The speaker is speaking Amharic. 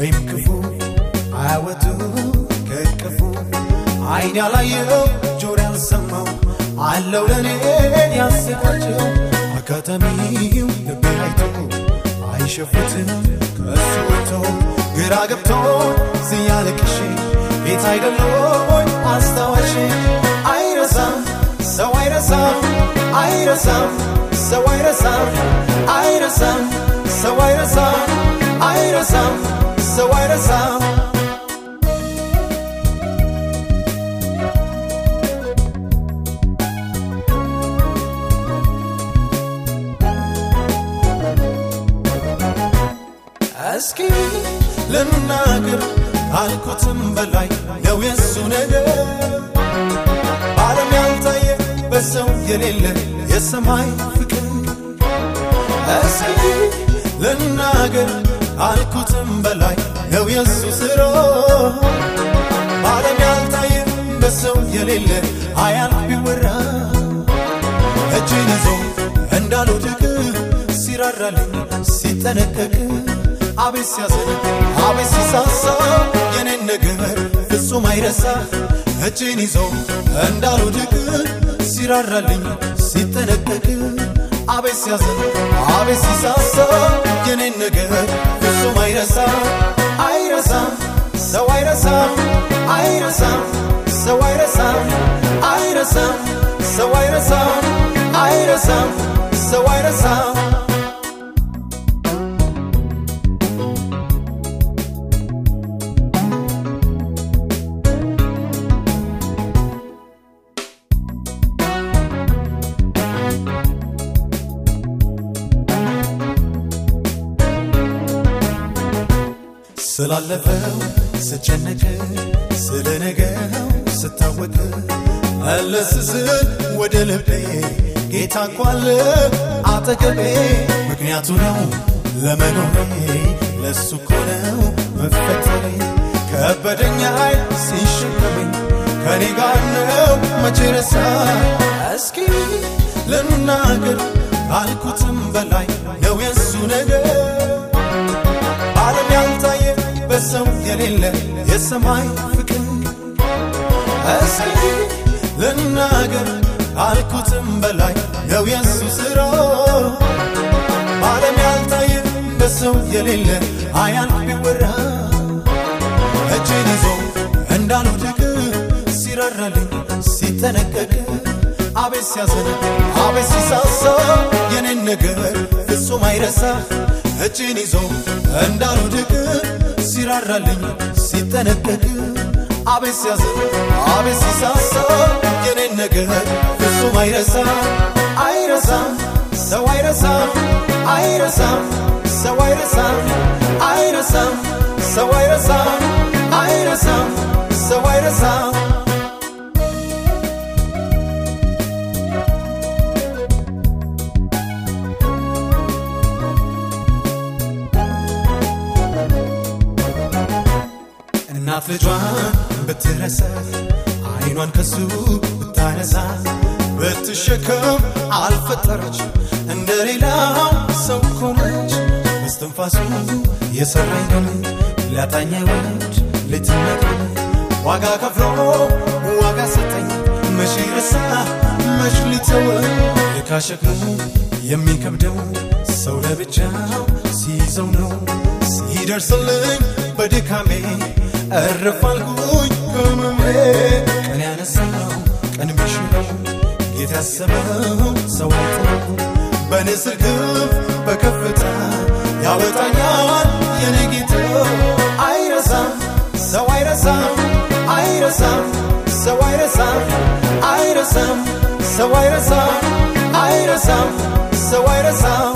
ወይም ክፉ አያወቱ ከቅፉ አይን ያላየው ጆሮ ያልሰማው አለው ለኔን ያሰቃቸው አጋጣሚው ልቤ አይቶ አይሸፍትም ከሱ ወጥቶ ግራ ገብቶ ስያለቅሽ ቤት አይደለሆኝ አስታዋሽ አይረሳም ሰው አይረሳም አይረሳም ሰው አይረሳም አይረሳም ሰው አይረሳም አይረሳም ሰው አይረሳም እስኪ ልናገር ካልኩትም በላይ ነው የሱ ነገር። በዓለም ያልታየ በሰው የሌለ የሰማይ ፍቅር። እስኪ ልናገር ካልኩትም በላይ ነው የሱ ስራ። በዓለም ያልታየ በሰው የሌለ አያልፍ ቢወራ። እጅን ይዞ እንዳልወድቅ ሲራራልኝ ሲጠነቀቅ። አቤት ሲያዝን አቤት ሲሳሳ የኔን ነገር ፍጹም አይረሳ። እጅን ይዞ እንዳልወድቅ ሲራራልኝ ሲጠነቀቅ። አቤት ሲያዝን አቤት ሲሳሳ የኔን ነገር ፍጹም አይረሳ አይረሳም ሰው አይረሳም አይረሳም ሰው አይረሳም ስላለፈው ስጨነቅ ስለ ነገው ስታወቅ መለስ ስል ወደ ልቤ ጌታ እንኳን አጠገቤ። ምክንያቱ ነው ለመኖሬ ለሱ እኮ ነው መፈጠሬ። ከበደኛ ሲሸከመኝ ከኔ ጋር ነው መቼ ረሳ እስኪ ልናገር ካልኩትም በላይ የሌለ የሰማይ ፍቅር። እስኪ ልናገር ካልኩትም በላይ ነው የሱ ሥራ ዓለም ያልታየ በሰው የሌለ አያልፍ ቢወራ። እጅን ይዞ እንዳልወድቅ ሲራራልኝ ሲጠነቀቅ አቤት ሲያዘን አቤት ሲሳሳ የኔን ነገር ፍጹም አይረሳ። እጅን ይዞ እንዳልወድቅ ሲራራልኝ ሲጠነቀቅ አቤት ሲያዝን አቤት ሲሳሳ የኔን ነገር ፍጹም አይረሳ አይረሳም ሰው አይረሳም አይረሳም ሰው አይረሳም አይረሳም ሰው አይረሳም አይረሳም ሰው አይረሳም እናት ልጇን ብትረሳ አይኗን ከሱ ብታነሳ ብትሸከም አልፈጠረች። እንደ ሌላው ሰው ኮነች በስትንፋሱ የሰራኝ ሊያጣኝ አይወድ ሌትና ቀን ዋጋ ከፍሎ ዋጋ ሰጠኝ። መቼ ረሳ መች ሊተወ ልካ ሸክሙ የሚከብደው ሰው ለብቻው ሲይዘው ነው። ሲደርስልኝ በድካሜ እረፍ አልኩኝ ከመሜ ቀን ያነሳው ቀን ቢሽረው ጌታ ሰው አይጥለው በንስር ክንፍ በከፍታ ያወጣኛል የኔ ጌታ። አይረሳም ሰው አይረሳም አይረሳም ሰው አይረሳም አይረሳም ሰው አይረሳም አይረሳም ሰው አይረሳም